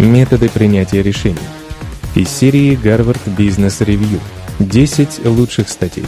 Методы принятия решений. Из серии Гарвард Бизнес Ревью. 10 лучших статей.